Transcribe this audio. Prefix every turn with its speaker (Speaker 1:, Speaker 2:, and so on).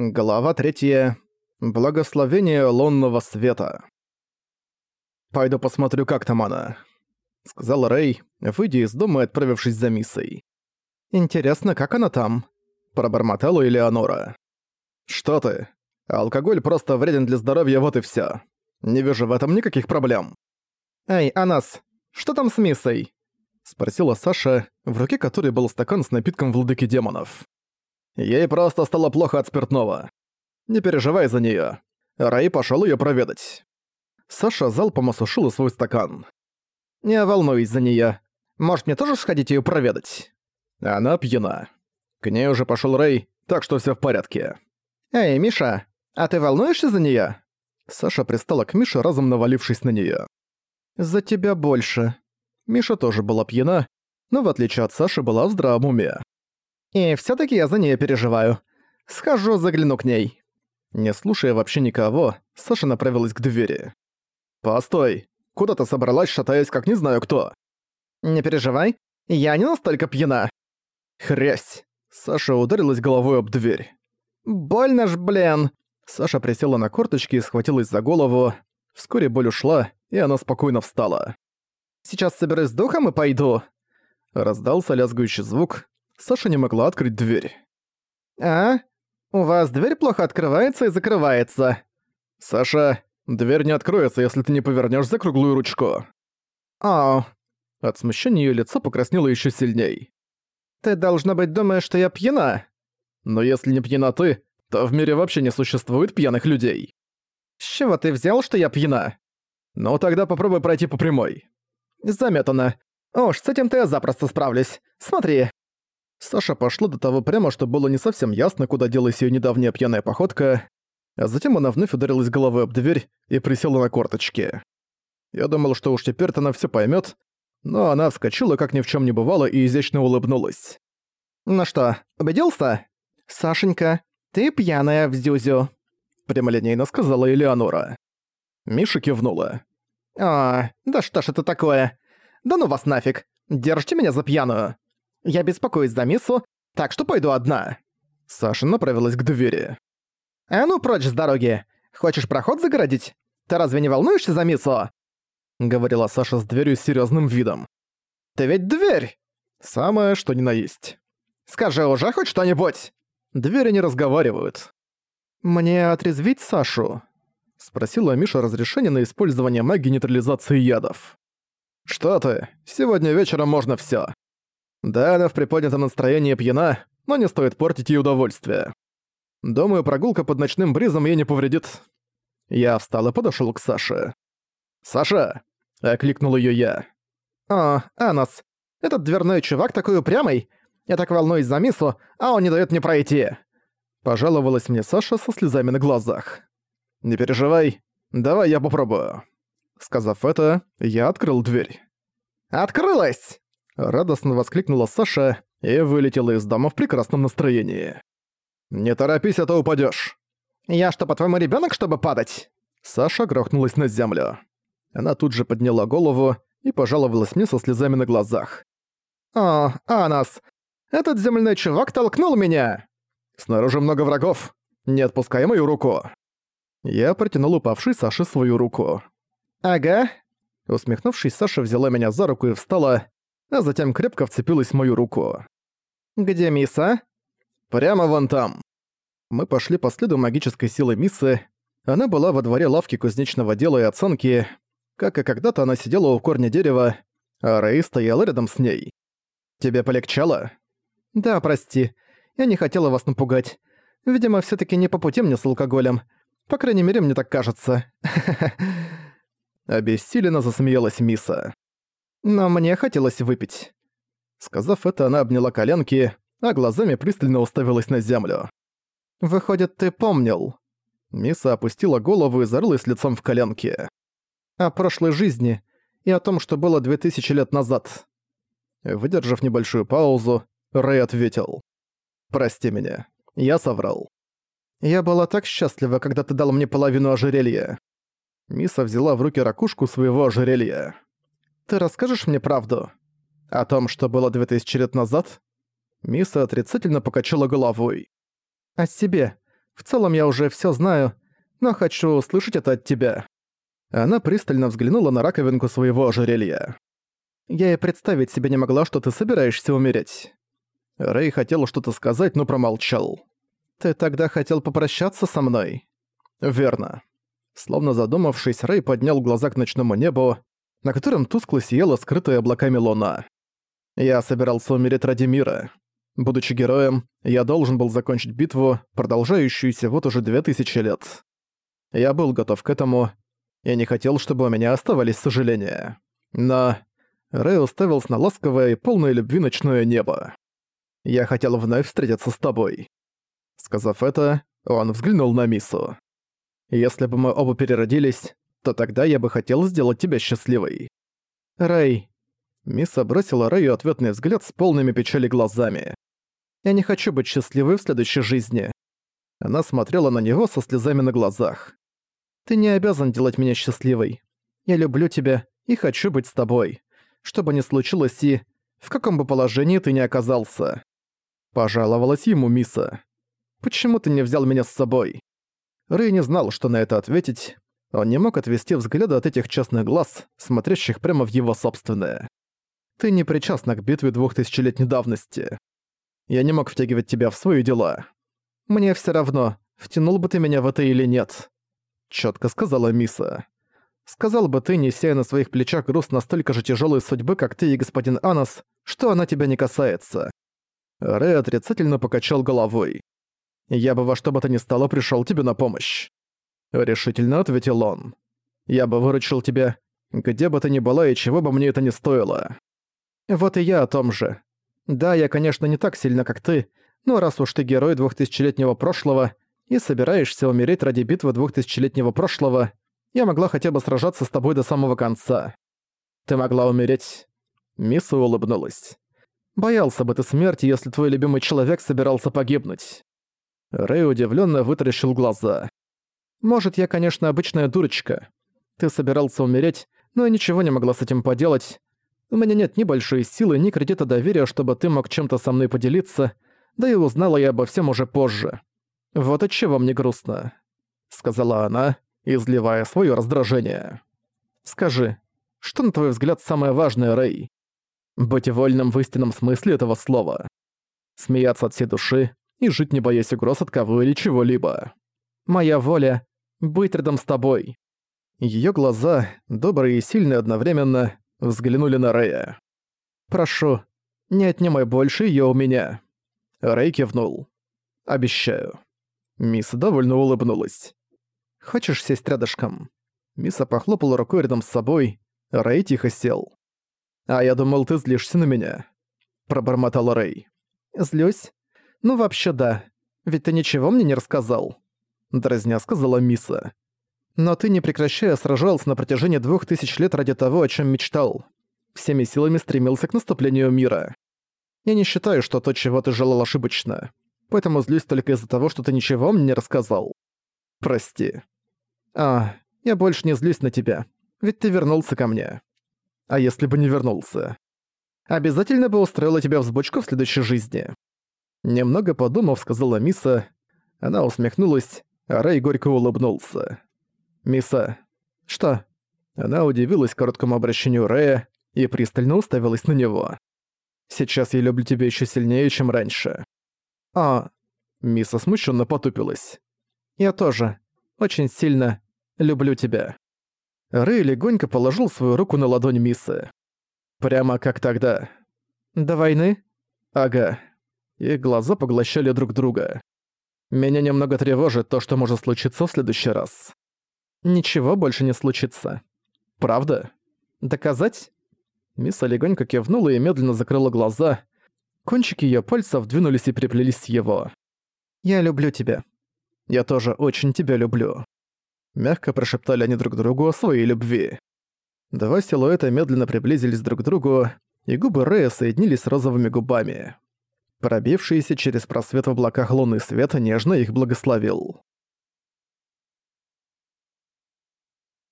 Speaker 1: Глава третья. Благословение лунного света. «Пойду посмотрю, как там она», — сказал Рэй, выйдя из дома и отправившись за миссой. «Интересно, как она там?» — пробормотала Элеонора. «Что ты? Алкоголь просто вреден для здоровья, вот и всё. Не вижу в этом никаких проблем». «Эй, Анас, что там с миссой?» — спросила Саша, в руке которой был стакан с напитком владыки демонов. Ей просто стало плохо от спиртного. Не переживай за неё. Рэй пошёл её проведать. Саша залпом осушила свой стакан. «Не волнуюсь за неё. Может, мне тоже сходить её проведать?» Она пьяна. К ней уже пошёл Рэй, так что всё в порядке. «Эй, Миша, а ты волнуешься за неё?» Саша пристала к Мише, разом навалившись на неё. «За тебя больше». Миша тоже была пьяна, но в отличие от Саши была в здравом уме. И все таки я за нее переживаю. Схожу, загляну к ней». Не слушая вообще никого, Саша направилась к двери. «Постой! Куда ты собралась, шатаясь, как не знаю кто?» «Не переживай, я не настолько пьяна». «Хрясь!» Саша ударилась головой об дверь. «Больно ж, блин!» Саша присела на корточки и схватилась за голову. Вскоре боль ушла, и она спокойно встала. «Сейчас соберусь с духом и пойду». Раздался лязгающий звук, Саша не могла открыть дверь. «А? У вас дверь плохо открывается и закрывается». «Саша, дверь не откроется, если ты не повернешь за круглую ручку». «О». От смущения ее лицо покраснело еще сильней. «Ты, должно быть, думаешь, что я пьяна?» «Но если не пьяна ты, то в мире вообще не существует пьяных людей». «С чего ты взял, что я пьяна?» «Ну тогда попробуй пройти по прямой». «Заметано. Уж с этим-то я запросто справлюсь. Смотри». Саша пошла до того прямо, что было не совсем ясно, куда делась её недавняя пьяная походка, а затем она вновь ударилась головой об дверь и присела на корточки. Я думал, что уж теперь-то она всё поймёт, но она вскочила, как ни в чём не бывало, и изящно улыбнулась. «Ну что, убедился?» «Сашенька, ты пьяная в зюзю», — прямолинейно сказала Элеонора. Миша кивнула. «А, да что ж это такое? Да ну вас нафиг! Держите меня за пьяную! Я беспокоюсь за Миссу, так что пойду одна». Саша направилась к двери. «А ну прочь с дороги! Хочешь проход загородить? Ты разве не волнуешься за Миссу?» Говорила Саша с дверью с серьёзным видом. «Ты ведь дверь!» «Самое, что ни на есть». «Скажи уже хоть что-нибудь!» Двери не разговаривают. «Мне отрезвить Сашу?» Спросила Миша разрешение на использование магии нейтрализации ядов. «Что ты? Сегодня вечером можно всё. Да, она в приподнятом настроении пьяна, но не стоит портить ей удовольствие. Думаю, прогулка под ночным бризом ей не повредит. Я встал и подошёл к Саше. «Саша!» — окликнул её я. «О, Анас, этот дверной чувак такой упрямый. Я так волнуюсь за Мису, а он не даёт мне пройти». Пожаловалась мне Саша со слезами на глазах. «Не переживай, давай я попробую». Сказав это, я открыл дверь. «Открылась!» Радостно воскликнула Саша и вылетела из дома в прекрасном настроении. «Не торопись, а то упадёшь!» «Я что, по-твоему, ребёнок, чтобы падать?» Саша грохнулась на землю. Она тут же подняла голову и пожаловалась мне со слезами на глазах. «О, Анас, этот земляной чувак толкнул меня!» «Снаружи много врагов. Не отпускай мою руку!» Я протянул упавшей Саше свою руку. «Ага». Усмехнувшись, Саша взяла меня за руку и встала, а затем крепко вцепилась в мою руку. «Где Миса?» «Прямо вон там». Мы пошли по следу магической силы Миссы. Она была во дворе лавки кузнечного дела и оценки. Как и когда-то она сидела у корня дерева, а Рэй стояла рядом с ней. «Тебе полегчало?» «Да, прости. Я не хотела вас напугать. Видимо, все таки не по пути мне с алкоголем. По крайней мере, мне так кажется». Обессиленно засмеялась Миса. Но мне хотелось выпить. Сказав это, она обняла коленки, а глазами пристально уставилась на землю. «Выходит, ты помнил?» Миса опустила голову и зарылась лицом в коленки. «О прошлой жизни и о том, что было две тысячи лет назад». Выдержав небольшую паузу, Рэй ответил. «Прости меня, я соврал. Я была так счастлива, когда ты дал мне половину ожерелья». Миса взяла в руки ракушку своего ожерелья. Ты расскажешь мне правду? О том, что было 2000 лет назад? Миса отрицательно покачала головой. О себе. В целом я уже всё знаю, но хочу услышать это от тебя». Она пристально взглянула на раковинку своего ожерелья. «Я и представить себе не могла, что ты собираешься умереть». Рэй хотел что-то сказать, но промолчал. «Ты тогда хотел попрощаться со мной?» «Верно». Словно задумавшись, Рэй поднял глаза к ночному небу, на котором тускло сияла скрытая облаками луна. «Я собирался умереть ради мира. Будучи героем, я должен был закончить битву, продолжающуюся вот уже две тысячи лет. Я был готов к этому. Я не хотел, чтобы у меня оставались сожаления. Но Рэй уставился на ласковое и полное любви ночное небо. «Я хотел вновь встретиться с тобой». Сказав это, он взглянул на Мису. «Если бы мы оба переродились, то тогда я бы хотел сделать тебя счастливой». «Рэй». Миса бросила Рэю ответный взгляд с полными печали глазами. «Я не хочу быть счастливой в следующей жизни». Она смотрела на него со слезами на глазах. «Ты не обязан делать меня счастливой. Я люблю тебя и хочу быть с тобой. Что бы ни случилось и в каком бы положении ты ни оказался». Пожаловалась ему Миса. «Почему ты не взял меня с собой?» Рэй не знал, что на это ответить. Он не мог отвести взгляда от этих честных глаз, смотрящих прямо в его собственное. «Ты не причастна к битве двухтысячелетней давности. Я не мог втягивать тебя в свои дела. Мне все равно, втянул бы ты меня в это или нет», — четко сказала Миса. «Сказал бы ты, неся на своих плечах груз настолько же тяжелой судьбы, как ты и господин Анас, что она тебя не касается». Рэй отрицательно покачал головой. «Я бы во что бы то ни стало пришел тебе на помощь». Решительно ответил он. «Я бы выручил тебя, где бы ты ни была и чего бы мне это ни стоило». «Вот и я о том же. Да, я, конечно, не так сильно, как ты, но раз уж ты герой двухтысячелетнего прошлого и собираешься умереть ради битвы двухтысячелетнего прошлого, я могла хотя бы сражаться с тобой до самого конца. Ты могла умереть». Мисса улыбнулась. «Боялся бы ты смерти, если твой любимый человек собирался погибнуть». Рэй удивленно вытаращил глаза. «Может, я, конечно, обычная дурочка. Ты собирался умереть, но я ничего не могла с этим поделать. У меня нет ни большой силы, ни кредита доверия, чтобы ты мог чем-то со мной поделиться, да и узнала я обо всем уже позже. Вот от чего мне грустно», — сказала она, изливая свое раздражение. «Скажи, что, на твой взгляд, самое важное, Рэй? Быть вольным в истинном смысле этого слова. Смеяться от всей души и жить не боясь угроз от кого или чего-либо. Моя воля — быть рядом с тобой». Её глаза, добрые и сильные одновременно, взглянули на Рэя. «Прошу, не отнимай больше её у меня». Рэй кивнул. «Обещаю». Мисс довольно улыбнулась. «Хочешь сесть рядышком?» Миса похлопала рукой рядом с собой. Рэй тихо сел. «А я думал, ты злишься на меня», — пробормотал Рэй. «Злюсь? Ну вообще да. Ведь ты ничего мне не рассказал», — дразня сказала Миса. «Но ты, не прекращая, сражался на протяжении двух тысяч лет ради того, о чем мечтал. Всеми силами стремился к наступлению мира. Я не считаю, что то, чего ты желал, ошибочно поэтому злюсь только из-за того, что ты ничего мне не рассказал. Прости. А, я больше не злюсь на тебя, ведь ты вернулся ко мне. А если бы не вернулся? Обязательно бы устроила тебя взбочку в следующей жизни. Немного подумав, сказала Миса. Она усмехнулась, Рэй горько улыбнулся. «Миса, что?» Она удивилась короткому обращению Рэя и пристально уставилась на него. «Сейчас я люблю тебя еще сильнее, чем раньше. «А...» Миса смущенно потупилась. «Я тоже. Очень сильно люблю тебя». Рэй легонько положил свою руку на ладонь Мисы. Прямо как тогда. «До войны?» «Ага». Их глаза поглощали друг друга. «Меня немного тревожит то, что может случиться в следующий раз». «Ничего больше не случится». «Правда?» «Доказать?» Миса легонько кивнула и медленно закрыла глаза, Кончики её пальцев двинулись и приплелись с его. «Я люблю тебя. Я тоже очень тебя люблю». Мягко прошептали они друг другу о своей любви. Два силуэта медленно приблизились друг к другу, и губы Рэя соединились с розовыми губами. Пробившийся через просвет в облаках лунный свет нежно их благословил.